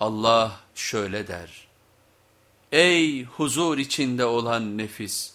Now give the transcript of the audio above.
Allah şöyle der. Ey huzur içinde olan nefis!